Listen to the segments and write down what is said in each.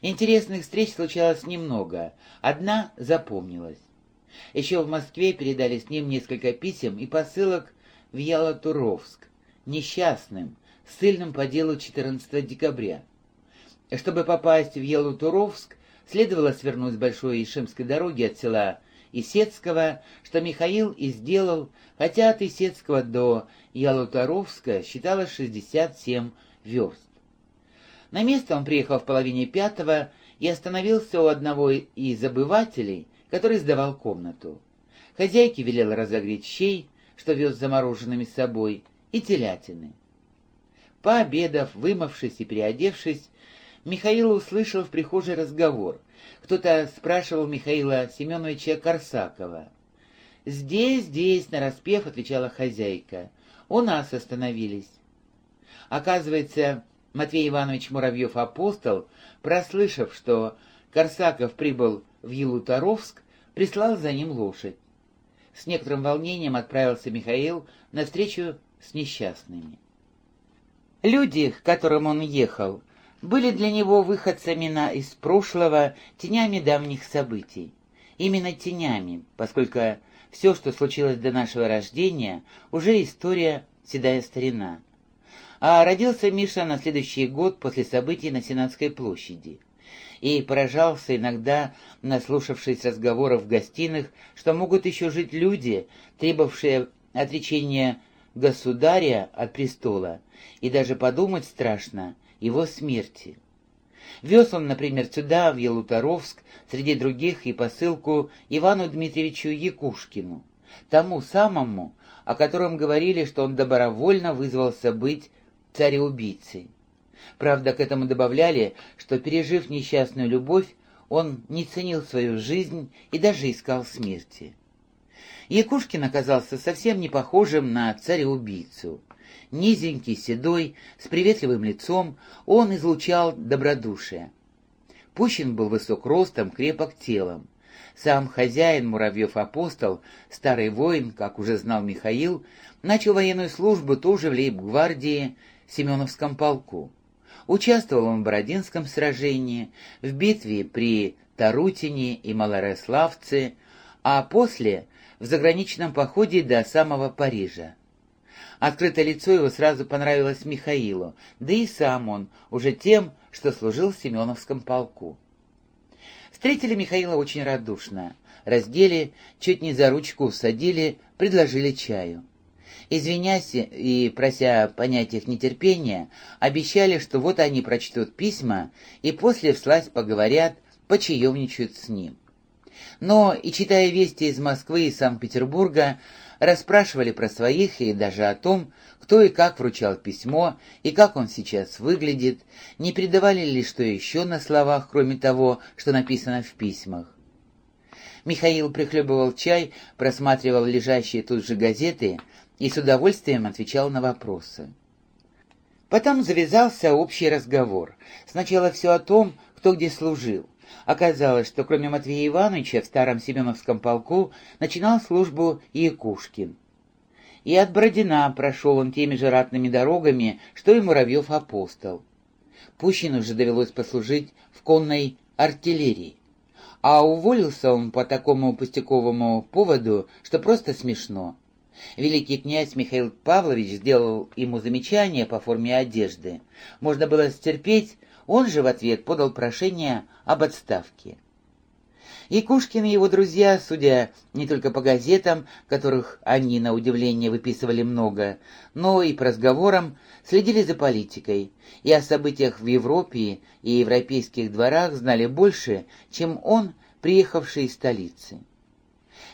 Интересных встреч случалось немного, одна запомнилась. Еще в Москве передали с ним несколько писем и посылок в Ялотуровск, несчастным, ссыльным по делу 14 декабря. Чтобы попасть в Ялутуровск, следовало свернуть с большой Ишимской дороги от села Исетского, что Михаил и сделал, хотя от Исетского до Ялуторовска считалось 67 верст. На место он приехал в половине пятого и остановился у одного из обывателей, который сдавал комнату. Хозяйке велела разогреть щей, что вез замороженными с собой, и телятины. Пообедав, вымывшись и переодевшись, Михаил услышал в прихожей разговор. Кто-то спрашивал Михаила Семеновича Корсакова. «Здесь, здесь», — нараспев, отвечала хозяйка. «У нас остановились». Оказывается, Матвей Иванович Муравьев-апостол, прослышав, что Корсаков прибыл в Елуторовск, прислал за ним лошадь. С некоторым волнением отправился Михаил на встречу с несчастными. Люди, к которым он ехал, были для него выходцами на из прошлого, тенями давних событий. Именно тенями, поскольку все, что случилось до нашего рождения, уже история седая старина. А родился Миша на следующий год после событий на Сенатской площади. И поражался иногда, наслушавшись разговоров в гостиных, что могут еще жить люди, требовавшие отречения государя от престола, и даже подумать страшно его смерти. Вез он, например, сюда, в Елуторовск, среди других и посылку Ивану Дмитриевичу Якушкину, тому самому, о котором говорили, что он добровольно вызвался быть цареубийцей. Правда, к этому добавляли, что, пережив несчастную любовь, он не ценил свою жизнь и даже искал смерти. Якушкин оказался совсем не похожим на цареубийцу. Низенький, седой, с приветливым лицом, он излучал добродушие. Пущин был высок ростом, крепок телом. Сам хозяин Муравьев-апостол, старый воин, как уже знал Михаил, начал военную службу тоже в лейб-гвардии, Семеновском полку. Участвовал он в Бородинском сражении, в битве при Тарутине и Малорославце, а после — в заграничном походе до самого Парижа. Открытое лицо его сразу понравилось Михаилу, да и сам он, уже тем, что служил в Семеновском полку. Встретили Михаила очень радушно. Раздели, чуть не за ручку усадили, предложили чаю. Извинясь и прося понять их нетерпение, обещали, что вот они прочтут письма и после вслась поговорят, почаевничают с ним. Но и читая вести из Москвы и Санкт-Петербурга, расспрашивали про своих и даже о том, кто и как вручал письмо, и как он сейчас выглядит, не передавали ли что еще на словах, кроме того, что написано в письмах. Михаил прихлебывал чай, просматривал лежащие тут же газеты и с удовольствием отвечал на вопросы. Потом завязался общий разговор. Сначала все о том, кто где служил. Оказалось, что кроме Матвея Ивановича в старом Семеновском полку начинал службу Якушкин. И от Бродина прошел он теми же ратными дорогами, что и Муравьев-апостол. Пущину же довелось послужить в конной артиллерии. А уволился он по такому пустяковому поводу, что просто смешно. Великий князь Михаил Павлович сделал ему замечание по форме одежды. Можно было стерпеть, он же в ответ подал прошение об отставке. Якушкин и его друзья, судя не только по газетам, которых они, на удивление, выписывали много, но и по разговорам, следили за политикой, и о событиях в Европе и европейских дворах знали больше, чем он, приехавший из столицы.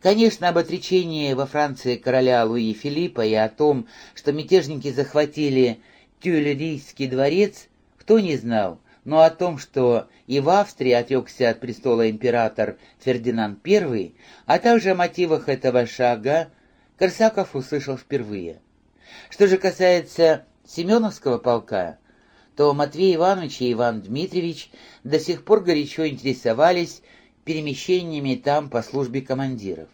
Конечно, об отречении во Франции короля Луи Филиппа и о том, что мятежники захватили Тюильрийский дворец, Никто не знал, но о том, что и в Австрии отрекся от престола император Фердинанд I, а также о мотивах этого шага, Корсаков услышал впервые. Что же касается Семеновского полка, то Матвей Иванович и Иван Дмитриевич до сих пор горячо интересовались перемещениями там по службе командиров.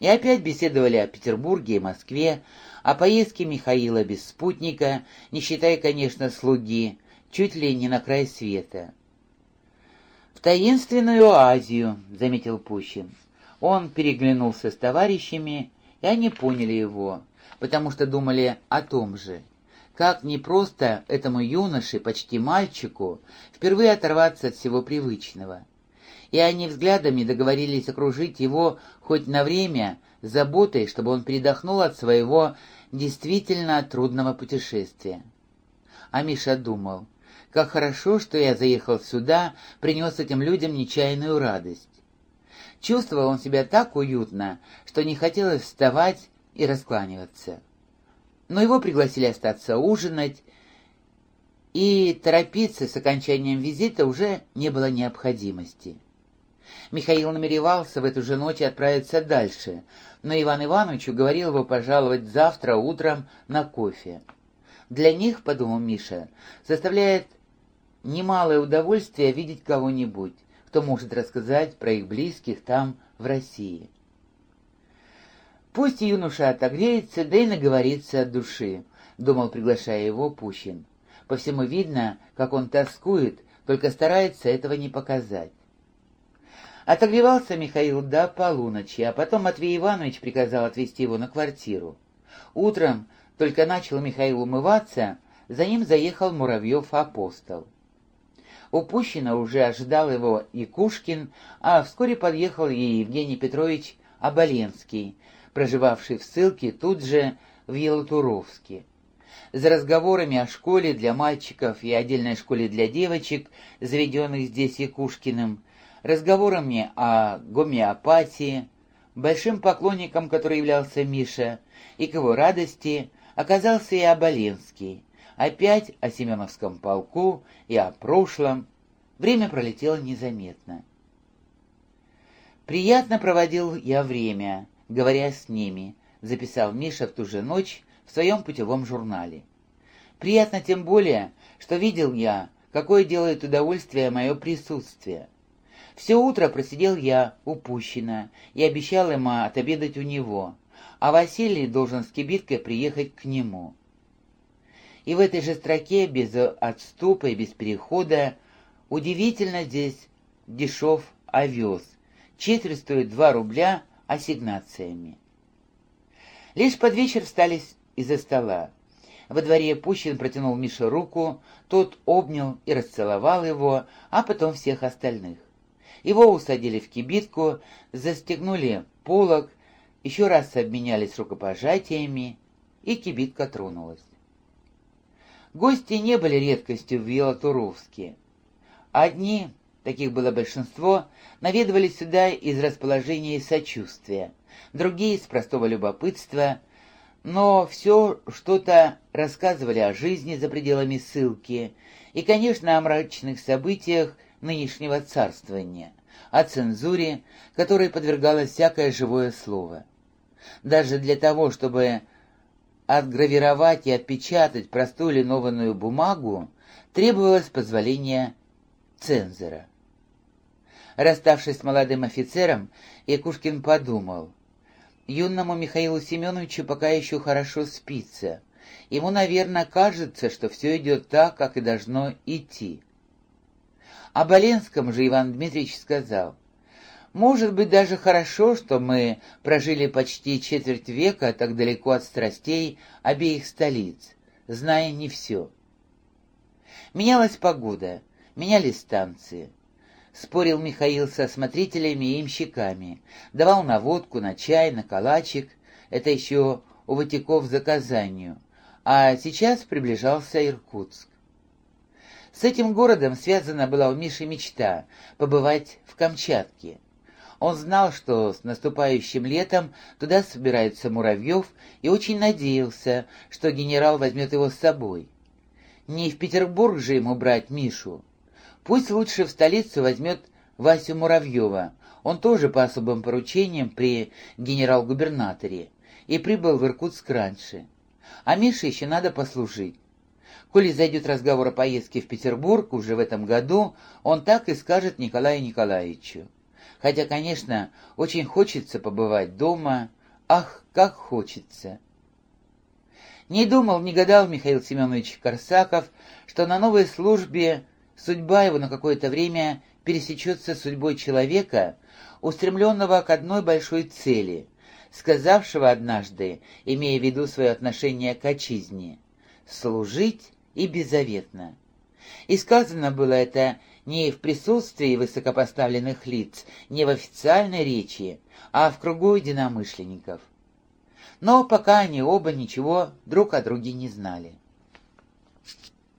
И опять беседовали о Петербурге и Москве, о поездке Михаила без спутника, не считая, конечно, слуги, чуть ли не на край света. таинственную Азию», — заметил Пущин. Он переглянулся с товарищами, и они поняли его, потому что думали о том же. Как непросто этому юноше, почти мальчику, впервые оторваться от всего привычного. И они взглядами договорились окружить его хоть на время заботой, чтобы он передохнул от своего действительно трудного путешествия. А Миша думал, как хорошо, что я заехал сюда, принес этим людям нечаянную радость. Чувствовал он себя так уютно, что не хотелось вставать и раскланиваться. Но его пригласили остаться ужинать, и торопиться с окончанием визита уже не было необходимости. Михаил намеревался в эту же ночь отправиться дальше, но Иван Иванович уговорил его пожаловать завтра утром на кофе. Для них, подумал Миша, заставляет немалое удовольствие видеть кого-нибудь, кто может рассказать про их близких там, в России. Пусть юноша отогреется, да и наговорится от души, думал, приглашая его Пущин. По всему видно, как он тоскует, только старается этого не показать. Отогревался Михаил до полуночи, а потом Матвей Иванович приказал отвезти его на квартиру. Утром только начал Михаил умываться, за ним заехал Муравьев-апостол. Упущено уже ожидал его и Кушкин, а вскоре подъехал и Евгений Петрович Оболенский, проживавший в ссылке тут же в Елатуровске. За разговорами о школе для мальчиков и отдельной школе для девочек, заведенных здесь Якушкиным, разговорами о гомеопатии, большим поклонником, который являлся Миша, и к его радости оказался и Оболенский, опять о Семеновском полку и о прошлом. Время пролетело незаметно. «Приятно проводил я время, говоря с ними», — записал Миша в ту же ночь в своем путевом журнале. «Приятно тем более, что видел я, какое делает удовольствие мое присутствие. Все утро просидел я упущенно и обещал ему отобедать у него, а Василий должен с кибиткой приехать к нему. И в этой же строке, без отступа и без перехода, удивительно здесь дешев овес. Четверть стоит два рубля ассигнациями. Лишь под вечер встали из-за стола. Во дворе Пущин протянул Мише руку, тот обнял и расцеловал его, а потом всех остальных. Его усадили в кибитку, застегнули полог, еще раз обменялись рукопожатиями, и кибитка тронулась. Гости не были редкостью в Елатуровске. Одни, таких было большинство, наведывались сюда из расположения и сочувствия, другие — из простого любопытства, но все что-то рассказывали о жизни за пределами ссылки и, конечно, о мрачных событиях нынешнего царствования о цензуре, которой подвергалось всякое живое слово. Даже для того, чтобы отгравировать и отпечатать простую линованную бумагу, требовалось позволение цензора. Расставшись с молодым офицером, Якушкин подумал, юному Михаилу Семеновичу пока еще хорошо спится. Ему, наверное, кажется, что все идет так, как и должно идти. О Боленском же Иван Дмитриевич сказал, «Может быть, даже хорошо, что мы прожили почти четверть века так далеко от страстей обеих столиц, зная не все». Менялась погода, менялись станции. Спорил Михаил со смотрителями и имщиками, давал наводку на чай, на калачик, это еще у Ватиков заказанию, а сейчас приближался Иркутск. С этим городом связана была у Миши мечта — побывать в Камчатке. Он знал, что с наступающим летом туда собирается Муравьев, и очень надеялся, что генерал возьмет его с собой. Не в Петербург же ему брать Мишу. Пусть лучше в столицу возьмет Васю Муравьева. Он тоже по особым поручениям при генерал-губернаторе и прибыл в Иркутск раньше. А Мише еще надо послужить. Коли зайдет разговор о поездке в Петербург уже в этом году, он так и скажет Николаю Николаевичу. Хотя, конечно, очень хочется побывать дома. Ах, как хочется! Не думал, не гадал Михаил Семенович Корсаков, что на новой службе судьба его на какое-то время пересечется с судьбой человека, устремленного к одной большой цели, сказавшего однажды, имея в виду свое отношение к отчизне, «служить и беззаветно». И сказано было это не в присутствии высокопоставленных лиц, не в официальной речи, а в кругу единомышленников. Но пока они оба ничего друг о друге не знали.